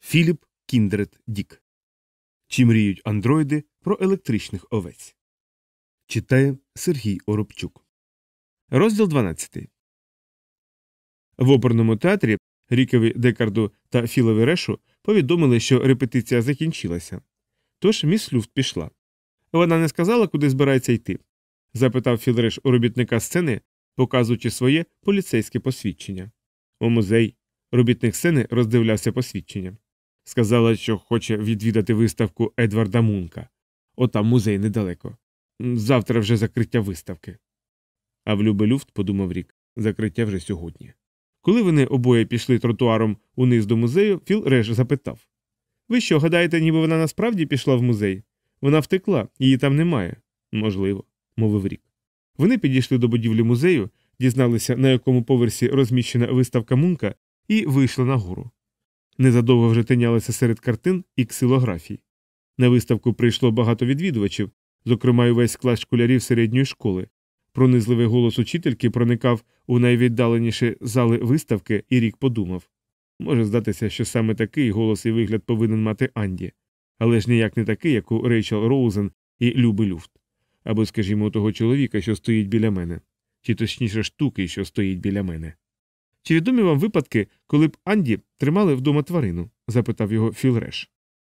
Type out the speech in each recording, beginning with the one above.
Філіп Кіндред Дік. Чи мріють андроїди про електричних овець? Читає Сергій Оробчук. Розділ 12. В оперному театрі Рікові Декарду та Філові Решу повідомили, що репетиція закінчилася. Тож міс Люфт пішла. Вона не сказала, куди збирається йти. запитав Філреш у робітника сцени, показуючи своє поліцейське посвідчення. У музей робітник сцени роздивлявся посвідчення. Сказала, що хоче відвідати виставку Едварда Мунка. Отам музей недалеко. Завтра вже закриття виставки. А в Любелюфт, подумав рік, закриття вже сьогодні. Коли вони обоє пішли тротуаром униз до музею, Філ Реш запитав Ви що, гадаєте, ніби вона насправді пішла в музей? Вона втекла, її там немає. Можливо, мовив рік. Вони підійшли до будівлі музею, дізналися, на якому поверсі розміщена виставка Мунка, і вийшли нагору. Незадовго вже тинялися серед картин і ксилографій. На виставку прийшло багато відвідувачів, зокрема й увесь клас школярів середньої школи. Пронизливий голос учительки проникав у найвіддаленіші зали виставки, і рік подумав може здатися, що саме такий голос і вигляд повинен мати Анді, але ж ніяк не такий, як у Рейчел Роузен і Люби Люфт, або, скажімо, того чоловіка, що стоїть біля мене, чи точніше штуки, що стоїть біля мене. Чи відомі вам випадки, коли б Анді тримали вдома тварину? запитав його Філ Реш.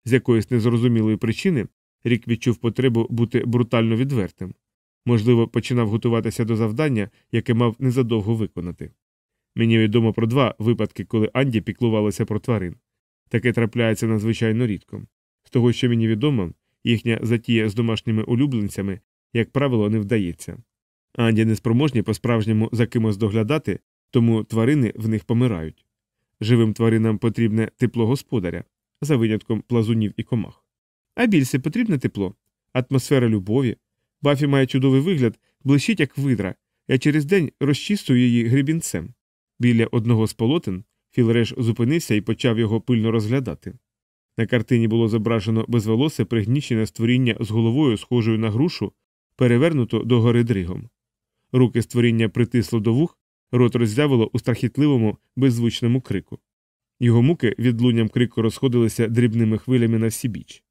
З якоїсь незрозумілої причини рік відчув потребу бути брутально відвертим. Можливо, починав готуватися до завдання, яке мав незадовго виконати. Мені відомо про два випадки, коли Анді піклувалася про тварин. Таке трапляється надзвичайно рідко. З того, що мені відомо, їхня затія з домашніми улюбленцями, як правило, не вдається. Анді неспроможні по справжньому за кимось доглядати, тому тварини в них помирають. Живим тваринам потрібне тепло господаря, за винятком плазунів і комах. А більше потрібне тепло, атмосфера любові. Бафі має чудовий вигляд, блищить, як видра, я через день розчистую її гребінцем. Біля одного з полотен Філреш зупинився і почав його пильно розглядати. На картині було зображено безволосе пригнічене створіння з головою, схожою на грушу, перевернуто до гори дригом. Руки створіння притисло до вух, рот роззявило у страхітливому, беззвучному крику. Його муки відлунням крику розходилися дрібними хвилями на всі біч.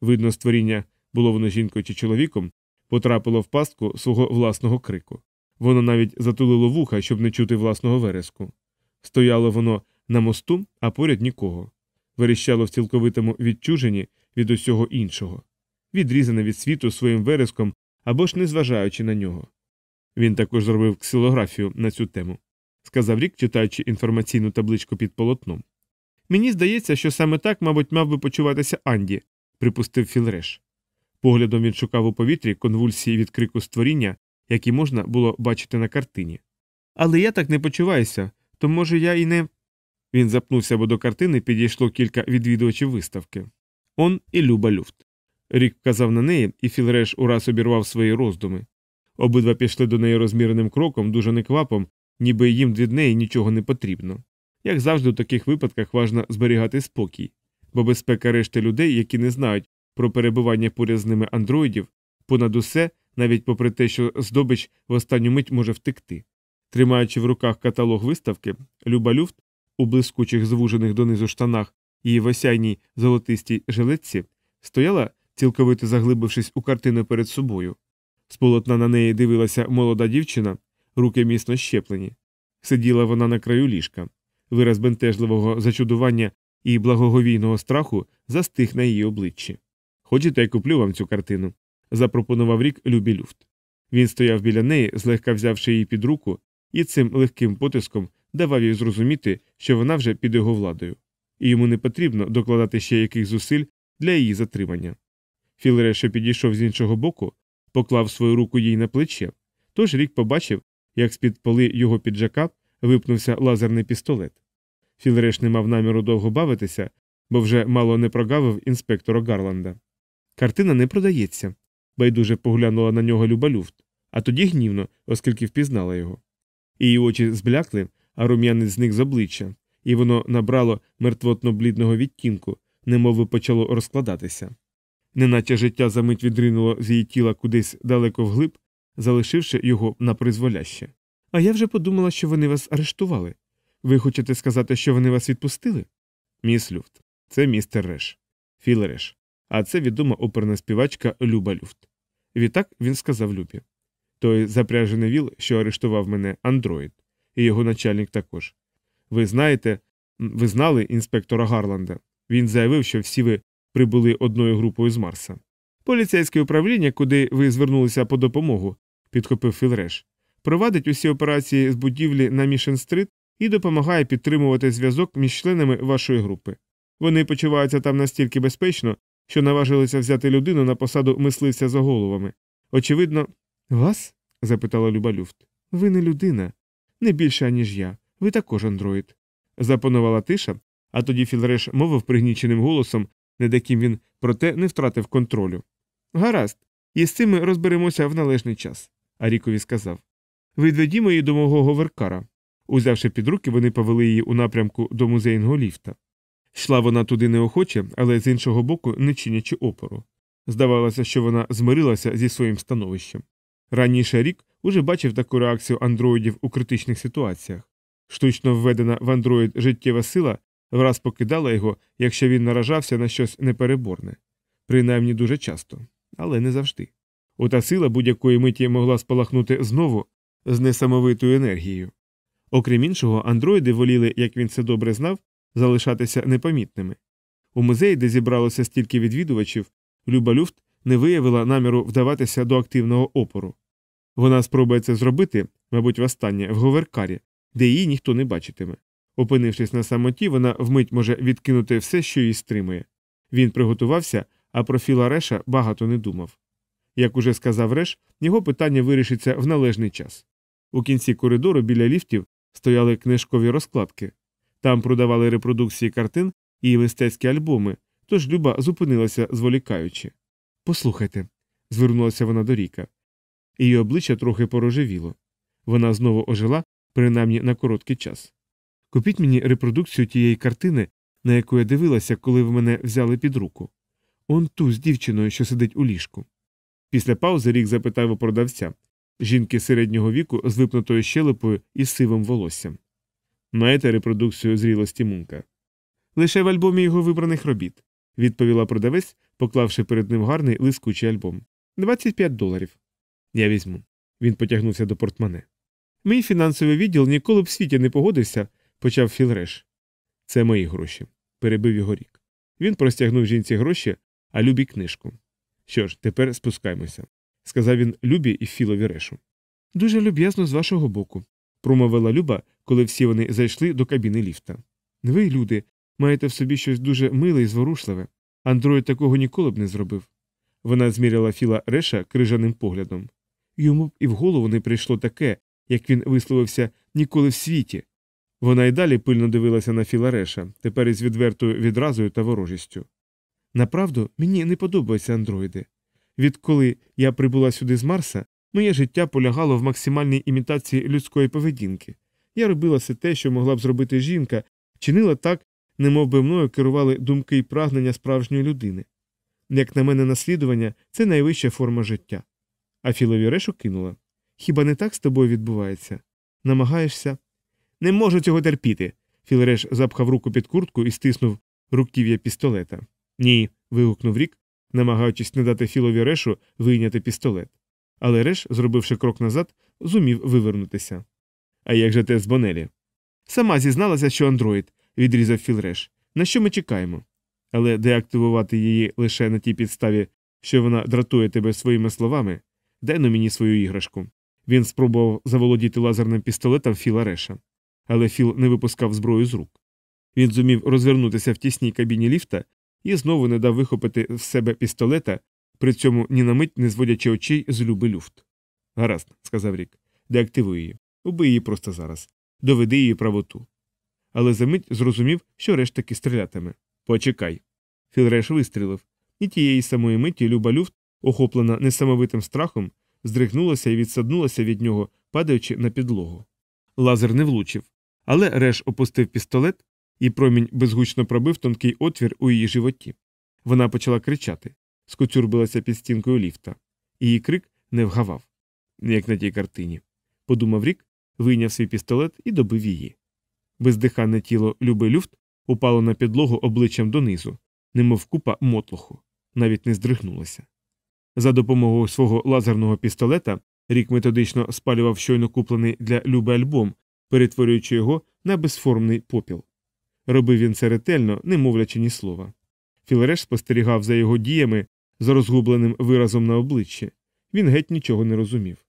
Видно, створіння, було воно жінкою чи чоловіком, потрапило в пастку свого власного крику. Воно навіть затулило вуха, щоб не чути власного вереску. Стояло воно на мосту, а поряд нікого. Верещало в цілковитому відчуженні від усього іншого, відрізане від світу своїм вереском або ж не зважаючи на нього. Він також зробив ксилографію на цю тему, сказав рік, читаючи інформаційну табличку під полотном. Мені здається, що саме так, мабуть, мав би почуватися Анді, припустив Філреш. Поглядом він шукав у повітрі конвульсії від крику створіння, які можна було бачити на картині. Але я так не почуваюся, то може я і не. Він запнувся, бо до картини підійшло кілька відвідувачів виставки. Он і Люба Люфт. Рік вказав на неї, і Філреш ураз обірвав свої роздуми. Обидва пішли до неї розміреним кроком, дуже неквапом, ніби їм від неї нічого не потрібно. Як завжди, у таких випадках важно зберігати спокій, бо безпека решти людей, які не знають про перебування поряд з ними андроїдів, понад усе, навіть попри те, що здобич в останню мить може втекти. Тримаючи в руках каталог виставки, Люба Люфт у блискучих звужених донизу штанах і в осяйній золотистій жилетці стояла, цілковито заглибившись у картину перед собою. З полотна на неї дивилася молода дівчина, руки міцно щеплені. Сиділа вона на краю ліжка. Вираз бентежливого зачудування і благоговійного страху застиг на її обличчі. Хочете, я куплю вам цю картину? запропонував рік Любі Люфт. Він стояв біля неї, злегка взявши її під руку, і цим легким потиском давав їй зрозуміти, що вона вже під його владою, і йому не потрібно докладати ще яких зусиль для її затримання. Філере, що підійшов з іншого боку, поклав свою руку їй на плече, тож рік побачив, як з під поли його піджака випнувся лазерний пістолет. Філреш не мав наміру довго бавитися, бо вже мало не прогавив інспектора Гарланда. Картина не продається, байдуже поглянула на нього Люба Люфт, а тоді гнівно, оскільки впізнала його. Її очі зблякли, а рум'янець зник з обличчя, і воно набрало мертвотно блідного відтінку, немови почало розкладатися. Неначе життя за мить відринуло з її тіла кудись далеко вглиб, залишивши його на призволяще. А я вже подумала, що вони вас арештували. Ви хочете сказати, що вони вас відпустили? Міс Люфт, Це містер Реш. Філ Реш. А це відома оперна співачка Люба Люфт. Відтак він сказав Любі. Той запряжений віл, що арештував мене, андроїд, і його начальник також. Ви знаєте, ви знали інспектора Гарланда. Він заявив, що всі ви прибули одною групою з Марса. Поліцейське управління, куди ви звернулися по допомогу, підхопив Філреш, провадить усі операції з будівлі на Мішен-стрит і допомагає підтримувати зв'язок між членами вашої групи. Вони почуваються там настільки безпечно, що наважилися взяти людину на посаду мисливця за головами. Очевидно, вас? запитала Люба Люфт. Ви не людина, не більше, аніж я. Ви також андроїд. Запанувала тиша, а тоді Філреш мовив пригніченим голосом, над яким він, проте, не втратив контролю. Гаразд, і з цим ми розберемося в належний час, Арікові сказав. Відведімо її до мого говеркара. Узявши під руки, вони повели її у напрямку до музейного ліфта. Йшла вона туди неохоче, але з іншого боку, не чинячи опору. Здавалося, що вона змирилася зі своїм становищем. Раніше рік уже бачив таку реакцію андроїдів у критичних ситуаціях. Штучно введена в андроїд життєва сила враз покидала його, якщо він наражався на щось непереборне, принаймні дуже часто, але не завжди. Ота сила будь-якої миті могла спалахнути знову з несамовитою енергією. Окрім іншого, андроїди воліли, як він це добре знав, залишатися непомітними. У музеї, де зібралося стільки відвідувачів, Люба Люфт не виявила наміру вдаватися до активного опору. Вона спробує це зробити, мабуть, востаннє, в говеркарі, де її ніхто не бачитиме. Опинившись на самоті, вона вмить може відкинути все, що її стримує. Він приготувався, а про Філа Реша багато не думав. Як уже сказав Реш, його питання вирішиться в належний час. У кінці коридору біля ліфтів стояли книжкові розкладки. Там продавали репродукції картин і мистецькі альбоми, тож Люба зупинилася, зволікаючи. Послухайте, звернулася вона до Ріка. Її обличчя трохи порожевіло. Вона знову ожила, принаймні на короткий час. Купіть мені репродукцію тієї картини, на яку я дивилася, коли ви мене взяли під руку. Он ту з дівчиною, що сидить у ліжку. Після паузи рік запитав у продавця жінки середнього віку з випнутою щелепою і сивим волоссям. Маєте репродукцію зрілості мунка? Лише в альбомі його вибраних робіт, відповіла продавець, поклавши перед ним гарний лискучий альбом. 25 доларів. Я візьму. Він потягнувся до портмане. Мій фінансовий відділ ніколи б в світі не погодився, почав Філреш. Це мої гроші, перебив його рік. Він простягнув жінці гроші, а любі книжку. Що ж, тепер спускаємося, сказав він Любі і Філові решу. Дуже люб'язно з вашого боку, промовила Люба, коли всі вони зайшли до кабіни ліфта. Ви, люди, маєте в собі щось дуже миле і зворушливе. Андроїд такого ніколи б не зробив. Вона зміряла Філа Реша крижаним поглядом. Йому б і в голову не прийшло таке, як він висловився ніколи в світі. Вона й далі пильно дивилася на Філа Реша, тепер із відвертою відразою та ворожістю. Направду, мені не подобаються андроїди. Відколи я прибула сюди з Марса, моє життя полягало в максимальній імітації людської поведінки. Я робила все те, що могла б зробити жінка, чинила так, немов би мною керували думки і прагнення справжньої людини. Як на мене, наслідування це найвища форма життя. А Філові решу кинула. Хіба не так з тобою відбувається? Намагаєшся? Не можу цього терпіти. Філреш запхав руку під куртку і стиснув руків'я пістолета. Ні. вигукнув рік, намагаючись не дати Філові решу вийняти пістолет. Але Реш, зробивши крок назад, зумів вивернутися. А як же те з Бонелі? Сама зізналася, що андроїд, відрізав Філреш. На що ми чекаємо? Але деактивувати її лише на тій підставі, що вона дратує тебе своїми словами, дай мені свою іграшку. Він спробував заволодіти лазерним пістолетом Філа Реша. Але Філ не випускав зброю з рук. Він зумів розвернутися в тісній кабіні ліфта і знову не дав вихопити з себе пістолета, при цьому ні на мить не зводячи очей з люби люфт. Гаразд, сказав Рік, деактивуй її. Убий її просто зараз. Доведи її правоту. Але за мить зрозумів, що решт стрілятиме. Почекай. Філреш вистрілив, і тієї самої миті люба люфт, охоплена несамовитим страхом, здригнулася і відсаднулася від нього, падаючи на підлогу. Лазер не влучив, але Реш опустив пістолет, і промінь безгучно пробив тонкий отвір у її животі. Вона почала кричати, скоцюрбилася під стінкою ліфта. Її крик не вгавав, як на тій картині. Подумав рік, вийняв свій пістолет і добив її. Бездиханне тіло Люби люфт упало на підлогу обличчям донизу, немов купа мотлоху, навіть не здригнулося. За допомогою свого лазерного пістолета рік методично спалював щойно куплений для Люби альбом, перетворюючи його на безформний попіл. Робив він це ретельно, не мовлячи ні слова. Філреш спостерігав за його діями з розгубленим виразом на обличчі. Він геть нічого не розумів.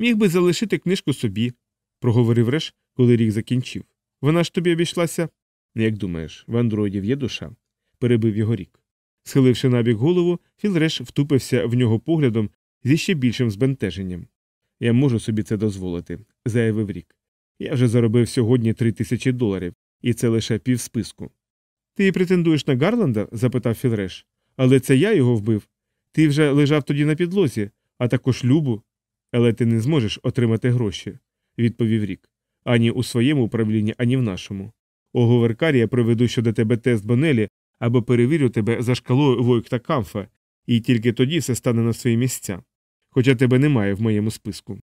Міг би залишити книжку собі, проговорив Реш, коли рік закінчив. Вона ж тобі обійшлася. Як думаєш, в андроїдів є душа? перебив його рік. Схиливши набік голову, Філреш втупився в нього поглядом зі ще більшим збентеженням. Я можу собі це дозволити, заявив рік. Я вже заробив сьогодні три тисячі доларів, і це лише півсписку. Ти претендуєш на Гарланда? запитав Філреш. Але це я його вбив. Ти вже лежав тоді на підлозі, а також любу. Але ти не зможеш отримати гроші, відповів рік. Ані у своєму управлінні, ані в нашому. У Говеркарі я проведу щодо тебе тест Бонелі або перевірю тебе за шкалою Войкта Камфа, і тільки тоді все стане на свої місця. Хоча тебе немає в моєму списку.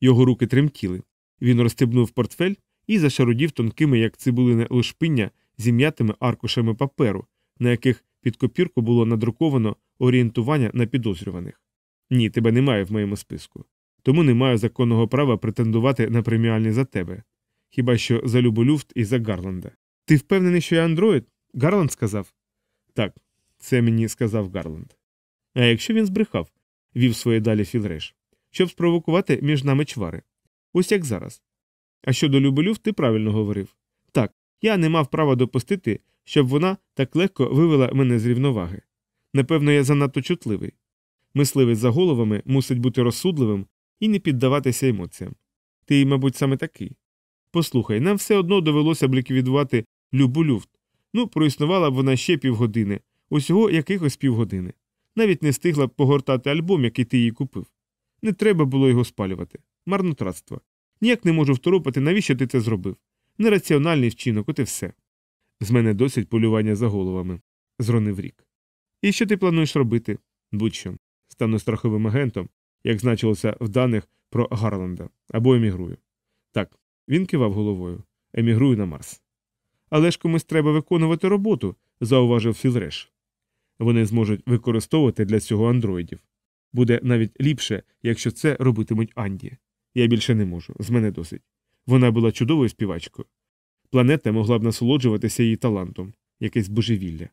Його руки тремтіли. Він розстебнув портфель і зашарудів тонкими, як цибулине лушпиння, зім'ятими аркушами паперу, на яких під копірку було надруковано орієнтування на підозрюваних. Ні, тебе немає в моєму списку. Тому не маю законного права претендувати на преміальні за тебе. Хіба що за Любу Люфт і за Гарланда. Ти впевнений, що я андроїд? Гарланд сказав? Так, це мені сказав Гарланд. А якщо він збрехав, вів своє далі Філреш, щоб спровокувати між нами чвари. Ось як зараз. А щодо Люби Люфт, ти правильно говорив. Так, я не мав права допустити, щоб вона так легко вивела мене з рівноваги. Напевно, я занадто чутливий. Мисливець за головами мусить бути розсудливим і не піддаватися емоціям. Ти, мабуть, саме такий. Послухай, нам все одно довелося б ліквідувати любу люфт. Ну, проіснувала б вона ще півгодини, усього якихось півгодини. Навіть не встигла б погортати альбом, який ти їй купив. Не треба було його спалювати. Марнотратство. Ніяк не можу второпати, навіщо ти це зробив. Нераціональний вчинок, от і все. З мене досить полювання за головами, зронив рік. І що ти плануєш робити? Будь-що. Стану страховим агентом, як значилося в даних про Гарланда, або емігрую. Так, він кивав головою. Емігрую на Марс. Але ж комусь треба виконувати роботу, зауважив Філреш. Вони зможуть використовувати для цього андроїдів. Буде навіть ліпше, якщо це робитимуть Анді. Я більше не можу, з мене досить. Вона була чудовою співачкою. Планета могла б насолоджуватися її талантом, якесь божевілля.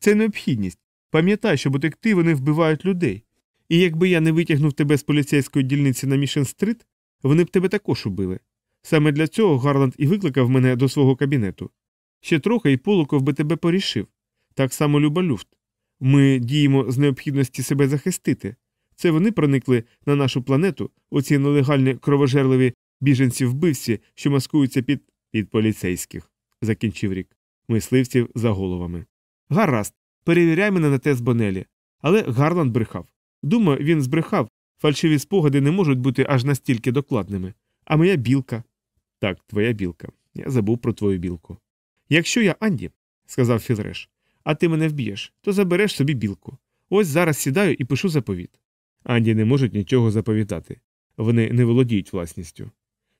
Це необхідність. Пам'ятай, що детективи не вбивають людей. І якби я не витягнув тебе з поліцейської дільниці на Мішен Стрит, вони б тебе також убили. Саме для цього Гарланд і викликав мене до свого кабінету. Ще трохи і Полуков би тебе порішив. Так само Люба Люфт. Ми діємо з необхідності себе захистити. Це вони проникли на нашу планету, оці нелегальні кровожерливі біженці вбивці, що маскуються під під поліцейських, закінчив рік, мисливців за головами. Гаразд, перевіряй мене на тест Бонелі. Але Гарланд брехав. Думаю, він збрехав. Фальшиві спогади не можуть бути аж настільки докладними. А моя білка. Так, твоя білка. Я забув про твою білку. Якщо я Анді, сказав Філреш, а ти мене вб'єш, то забереш собі білку. Ось зараз сідаю і пишу заповіт. Анді не можуть нічого заповідати. Вони не володіють власністю.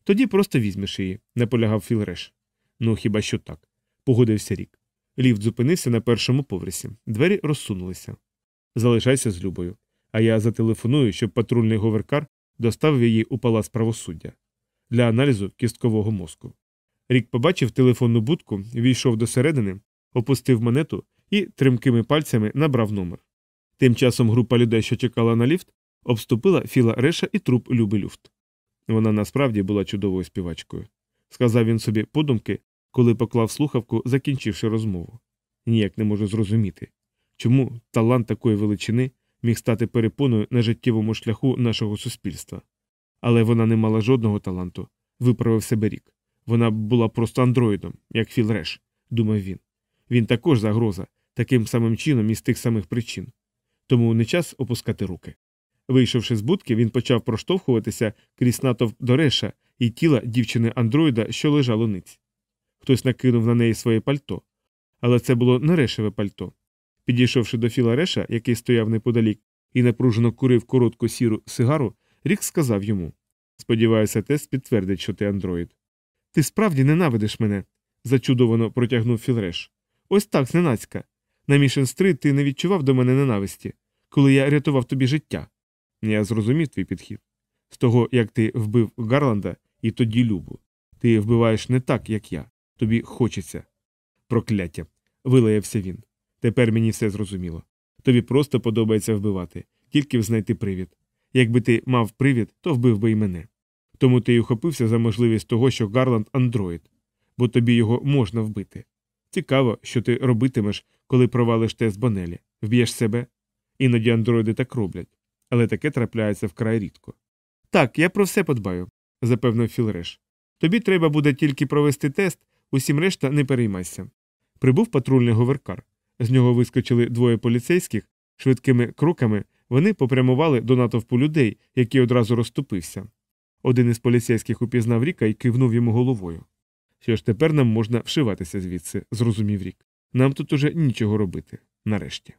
Тоді просто візьмеш її, наполягав Філреш. Ну, хіба що так, погодився рік. Ліфт зупинився на першому поверсі, двері розсунулися. Залишайся з Любою, а я зателефоную, щоб патрульний говеркар доставив її у палац правосуддя для аналізу кісткового мозку. Рік побачив телефонну будку, війшов до середини, опустив монету і тримкими пальцями набрав номер. Тим часом група людей, що чекала на ліфт, обступила Філа Реша і труп Люби Люфт. Вона насправді була чудовою співачкою, сказав він собі подумки, коли поклав слухавку, закінчивши розмову. Ніяк не можу зрозуміти, чому талант такої величини міг стати перепоною на життєвому шляху нашого суспільства. Але вона не мала жодного таланту, виправив себе рік. Вона була просто андроїдом, як Філ Реш, думав він. Він також загроза, таким самим чином і з тих самих причин. Тому не час опускати руки. Вийшовши з будки, він почав проштовхуватися крізь натовп до реша і тіла дівчини андроїда, що лежало ниць. Хтось накинув на неї своє пальто. Але це було не решеве пальто. Підійшовши до Філа Реша, який стояв неподалік і напружено курив коротку сіру сигару, Рік сказав йому Сподіваюся, тест підтвердить, що ти андроїд. Ти справді ненавидиш мене, зачудовано протягнув Філреш. Ось так, зненацька. На Мішен-стрит ти не відчував до мене ненависті, коли я рятував тобі життя. Я зрозумів твій підхід. З того, як ти вбив Гарланда і тоді Любу. Ти вбиваєш не так, як я. Тобі хочеться. Прокляття. Вилаявся він. Тепер мені все зрозуміло. Тобі просто подобається вбивати, тільки знайти привід. Якби ти мав привід, то вбив би і мене. Тому ти й ухопився за можливість того, що Гарланд андроїд, бо тобі його можна вбити. Цікаво, що ти робитимеш, коли провалиш тест Бонелі. Вб'єш себе? Іноді андроїди так роблять, але таке трапляється вкрай рідко. Так, я про все подбаю, запевнив Філреш. Тобі треба буде тільки провести тест, усім решта не переймайся. Прибув патрульний говеркар. З нього вискочили двоє поліцейських, швидкими кроками вони попрямували до натовпу людей, який одразу розступився. Один із поліцейських упізнав Ріка і кивнув йому головою. Що ж тепер нам можна вшиватися звідси, зрозумів Рік. Нам тут уже нічого робити. Нарешті.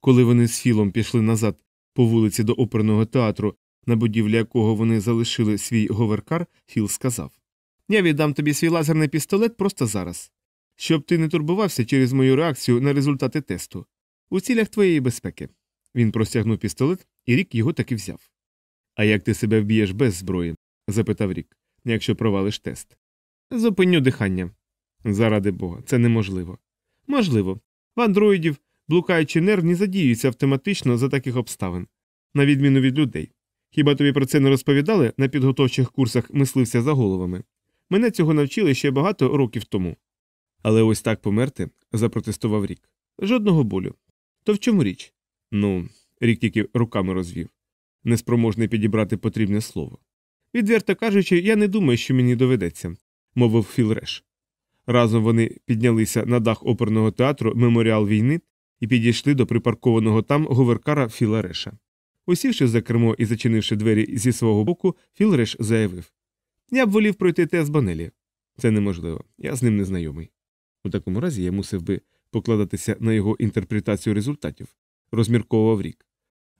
Коли вони з Філом пішли назад по вулиці до оперного театру, на будівлі якого вони залишили свій говеркар, Філ сказав Я віддам тобі свій лазерний пістолет просто зараз. Щоб ти не турбувався через мою реакцію на результати тесту. У цілях твоєї безпеки. Він простягнув пістолет, і рік його таки взяв. А як ти себе вб'єш без зброї? запитав Рік, якщо провалиш тест. Зупиню дихання. Заради бога, це неможливо. Можливо. В андроїдів, блукаючі нервні, задіюються автоматично за таких обставин, на відміну від людей. Хіба тобі про це не розповідали на підготовчих курсах мислився за головами? Мене цього навчили ще багато років тому. Але ось так померти, запротестував Рік. Жодного болю. То в чому річ? Ну, рік тільки руками розвів, неспроможний підібрати потрібне слово. Відверто кажучи, я не думаю, що мені доведеться, мовив Філ Реш. Разом вони піднялися на дах оперного театру Меморіал війни і підійшли до припаркованого там говеркара Філа Реша. Усівши за кермо і зачинивши двері зі свого боку, Філ Реш заявив Я б волів пройти тест Банелі. Це неможливо, я з ним не знайомий. У такому разі я мусив би покладатися на його інтерпретацію результатів, розмірковував рік.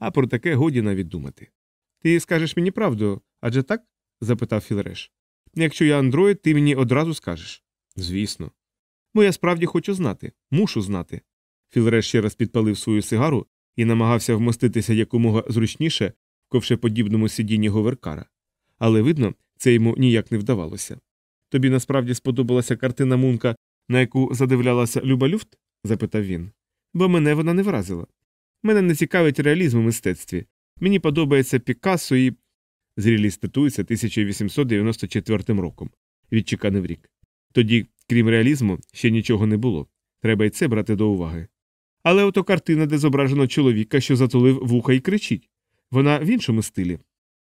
А про таке годі навіть думати. Ти скажеш мені правду, адже так? запитав Філреш. Якщо я андроїд, ти мені одразу скажеш. Звісно. Бо я справді хочу знати, мушу знати. Філреш ще раз підпалив свою сигару і намагався вмоститися якомога зручніше в ковшеподібному сидінні говеркара. Але видно, це йому ніяк не вдавалося. Тобі насправді сподобалася картина Мунка на яку задивлялася Люба Люфт? запитав він. Бо мене вона не вразила. Мене не цікавить реалізм у мистецтві. Мені подобається Пікассо і. Зрілість статується 1894 роком, відчеканив рік. Тоді, крім реалізму, ще нічого не було. Треба й це брати до уваги. Але ото картина, де зображено чоловіка, що затулив вуха і кричить. Вона в іншому стилі.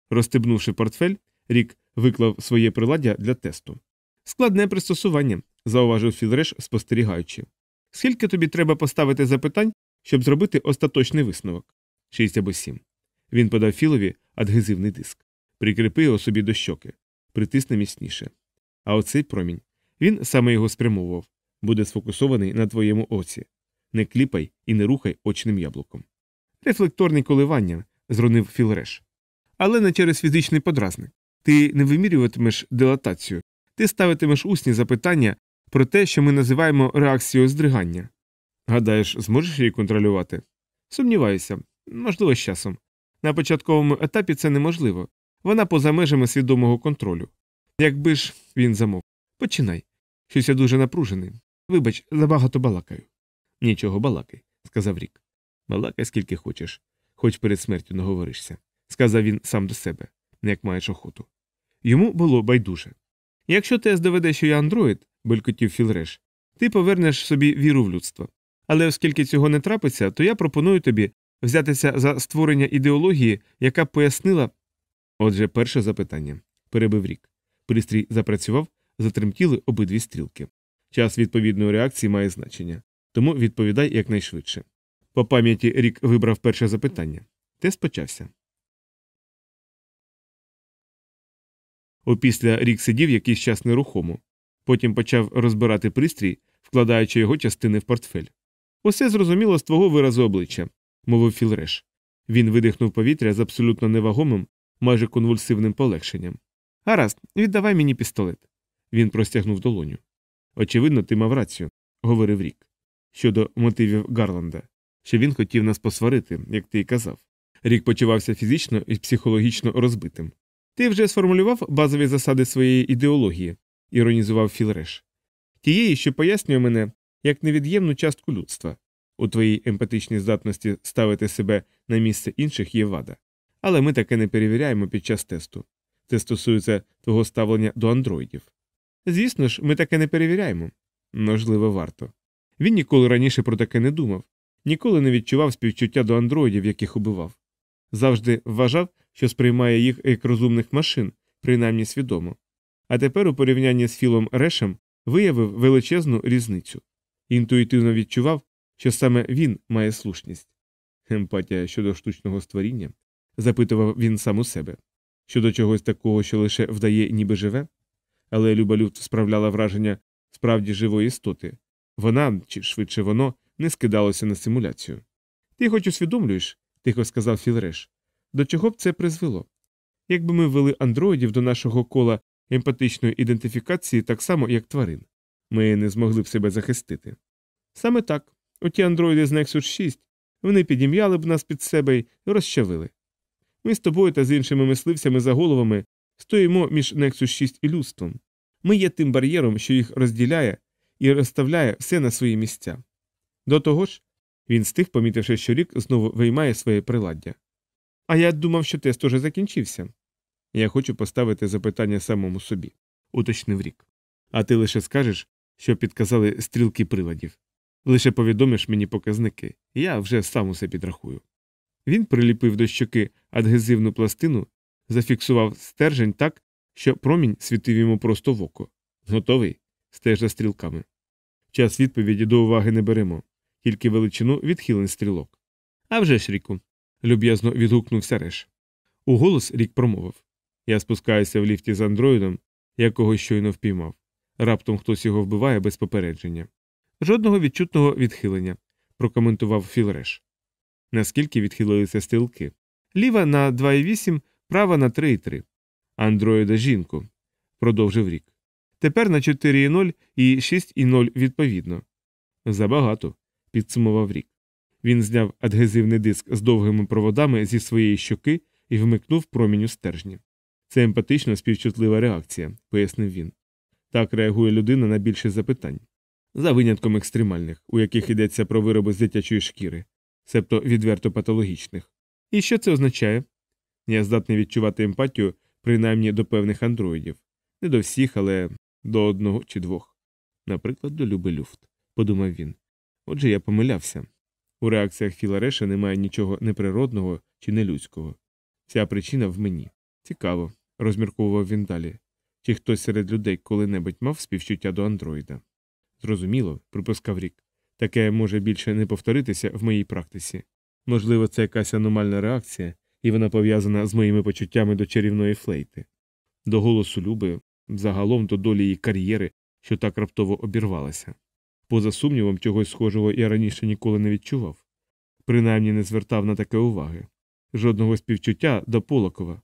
Розстебнувши портфель, рік виклав своє приладдя для тесту. Складне пристосування, зауважив Філреш, спостерігаючи. Скільки тобі треба поставити запитань, щоб зробити остаточний висновок? Шість або сім. Він подав Філові адгезивний диск. Прикріпи його собі до щоки, притисне міцніше. А оцей промінь він саме його спрямовував, буде сфокусований на твоєму оці. Не кліпай і не рухай очним яблуком. Рефлекторні коливання, зронив Філреш. Але не через фізичний подразник. Ти не вимірюватимеш дилатацію, ти ставитимеш усні запитання про те, що ми називаємо реакцією здригання. Гадаєш, зможеш її контролювати? Сумніваюся, можливо, з часом. На початковому етапі це неможливо. Вона поза межами свідомого контролю. Якби ж він замов. Починай. Щось я дуже напружений. Вибач, забагато балакаю. Нічого балакай, сказав Рік. Балакай скільки хочеш, хоч перед смертю наговоришся, сказав він сам до себе, як маєш охоту. Йому було байдуже. Якщо тест доведе, що я андроїд, белькотів Філреш, ти повернеш собі віру в людство. Але оскільки цього не трапиться, то я пропоную тобі взятися за створення ідеології, яка пояснила. Отже, перше запитання перебив рік. Пристрій запрацював, затремтіли обидві стрілки. Час відповідної реакції має значення, тому відповідай якнайшвидше. По пам'яті рік вибрав перше запитання. Тест почався. Опісля рік сидів якийсь час нерухомо, потім почав розбирати пристрій, вкладаючи його частини в портфель. Усе зрозуміло з твого виразу обличчя, мовив Філреш. Він видихнув повітря з абсолютно невагомим, майже конвульсивним полегшенням. Гаразд, віддавай мені пістолет. Він простягнув долоню. Очевидно, ти мав рацію, говорив Рік. Щодо мотивів Гарланда, що він хотів нас посварити, як ти й казав. Рік почувався фізично і психологічно розбитим. Ти вже сформулював базові засади своєї ідеології, іронізував Філреш. Тієї, що пояснює мене як невід'ємну частку людства. У твоїй емпатичній здатності ставити себе на місце інших є вада. Але ми таке не перевіряємо під час тесту. Це стосується твого ставлення до андроїдів. Звісно ж, ми таке не перевіряємо. Можливо, варто. Він ніколи раніше про таке не думав, ніколи не відчував співчуття до андроїдів, яких убивав. Завжди вважав, що сприймає їх як розумних машин, принаймні свідомо. А тепер, у порівнянні з Філом Решем, виявив величезну різницю. Інтуїтивно відчував, що саме він має слушність. Емпатія щодо штучного створіння? запитував він сам у себе. Щодо чогось такого, що лише вдає, ніби живе? Але Любалют справляла враження справді живої істоти. Вона, чи швидше воно, не скидалося на симуляцію. Ти хоч усвідомлюєш, тихо сказав Філреш, до чого б це призвело? Якби ми ввели андроїдів до нашого кола емпатичної ідентифікації так само, як тварин, ми не змогли б себе захистити. Саме так, оті андроїди з Nexus 6, вони підім'яли б нас під себе і розчавили. Ми з тобою та з іншими мисливцями за головами стоїмо між Nexus 6 і людством. Ми є тим бар'єром, що їх розділяє і розставляє все на свої місця. До того ж, він стиг, помітивши, що рік знову виймає своє приладдя. А я думав, що тест уже закінчився. Я хочу поставити запитання самому собі, уточнив рік. А ти лише скажеш, що підказали стрілки приладів. Лише повідомиш мені показники, я вже сам усе підрахую. Він приліпив до щоки адгезивну пластину, зафіксував стержень так, що промінь світив йому просто в око. Готовий? стеж за стрілками. Час відповіді до уваги не беремо, тільки величину відхилень стрілок. «А вже ж, Ріку, люб'язно відгукнувся Реш. Уголос рік промовив Я спускаюся в ліфті з андроїдом, якого щойно впіймав. Раптом хтось його вбиває без попередження. Жодного відчутного відхилення, прокоментував Філреш. Наскільки відхилилися стрілки? Ліва на 2,8, права на 3,3. Андроїда жінку, продовжив рік. Тепер на 4,0 і 6,0 відповідно. Забагато, підсумував рік. Він зняв адгезивний диск з довгими проводами зі своєї щоки і вмикнув промінь у стержні. Це емпатично співчутлива реакція, пояснив він. Так реагує людина на більше запитань. За винятком екстремальних, у яких йдеться про вироби з дитячої шкіри, себто відверто патологічних. І що це означає? Я здатний відчувати емпатію принаймні до певних андроїдів. Не до всіх, але до одного чи двох. Наприклад, до Люби Люфт, подумав він. Отже, я помилявся. У реакціях Філа Реша немає нічого неприродного чи нелюдського. Ця причина в мені. Цікаво, розмірковував він далі. Чи хтось серед людей коли-небудь мав співчуття до андроїда? Зрозуміло, припускав рік. Таке може більше не повторитися в моїй практиці. Можливо, це якась аномальна реакція, і вона пов'язана з моїми почуттями до чарівної флейти, до голосу Люби, загалом до долі її кар'єри, що так раптово обірвалася. Поза сумнівом, чогось схожого я раніше ніколи не відчував, принаймні не звертав на таке уваги, жодного співчуття до Полокова,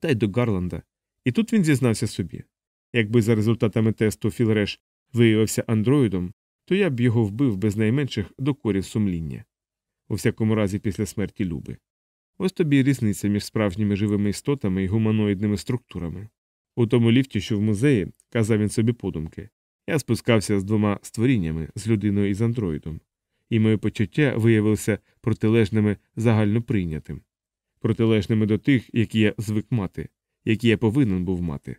та й до Гарланда. І тут він зізнався собі якби за результатами тесту Філреш виявився андроїдом, то я б його вбив без найменших докорів сумління. У всякому разі, після смерті Люби. Ось тобі різниця між справжніми живими істотами і гуманоїдними структурами. У тому ліфті, що в музеї, казав він собі подумки, я спускався з двома створіннями, з людиною і з андроїдом, і мої почуття виявилися протилежними загально прийнятим, протилежними до тих, які я звик мати, які я повинен був мати.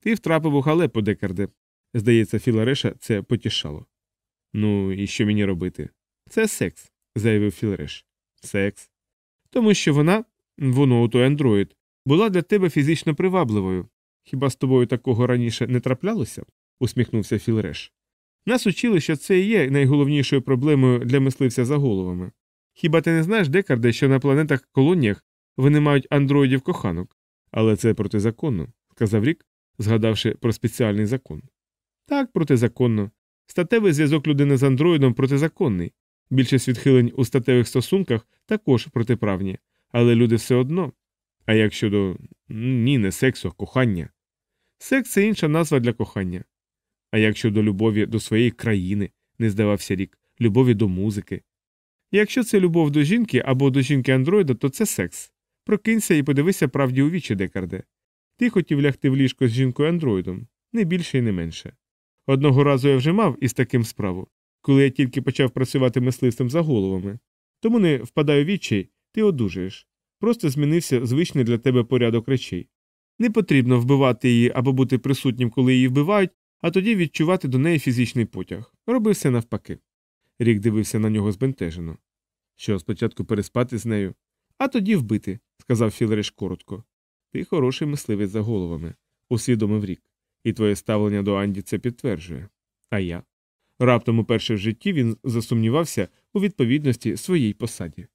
Ти втрапив у халепу, Декарде. Здається, Філареша це потішало. Ну, і що мені робити? Це секс, заявив Філареш. Секс. Тому що вона, воно той андроїд, була для тебе фізично привабливою. Хіба з тобою такого раніше не траплялося? усміхнувся Філреш. Нас учили, що це і є найголовнішою проблемою для мисливця за головами. Хіба ти не знаєш, Декарде, що на планетах колоніях вони мають андроїдів коханок? Але це протизаконно, сказав Рік, згадавши про спеціальний закон. Так, протизаконно. Статевий зв'язок людини з андроїдом протизаконний. Більшість відхилень у статевих стосунках також протиправні, але люди все одно. А як щодо ні, не сексу, а кохання. Секс це інша назва для кохання. А як щодо любові до своєї країни, не здавався рік, любові до музики. Якщо це любов до жінки або до жінки андроїда, то це секс. Прокинься і подивися правді у вічі, Декарде. Ти хотів лягти в ліжко з жінкою андроїдом, не більше і не менше. Одного разу я вже мав із таким справу, коли я тільки почав працювати мисливцем за головами. Тому не впадай у відчай, ти одужаєш. Просто змінився звичний для тебе порядок речей. Не потрібно вбивати її або бути присутнім, коли її вбивають, а тоді відчувати до неї фізичний потяг. Роби все навпаки. Рік дивився на нього збентежено. Що, спочатку переспати з нею, а тоді вбити, сказав Філериш коротко. Ти хороший мисливець за головами, усвідомив рік, і твоє ставлення до Анді це підтверджує. А я. Раптом уперше в житті він засумнівався у відповідності своїй посаді.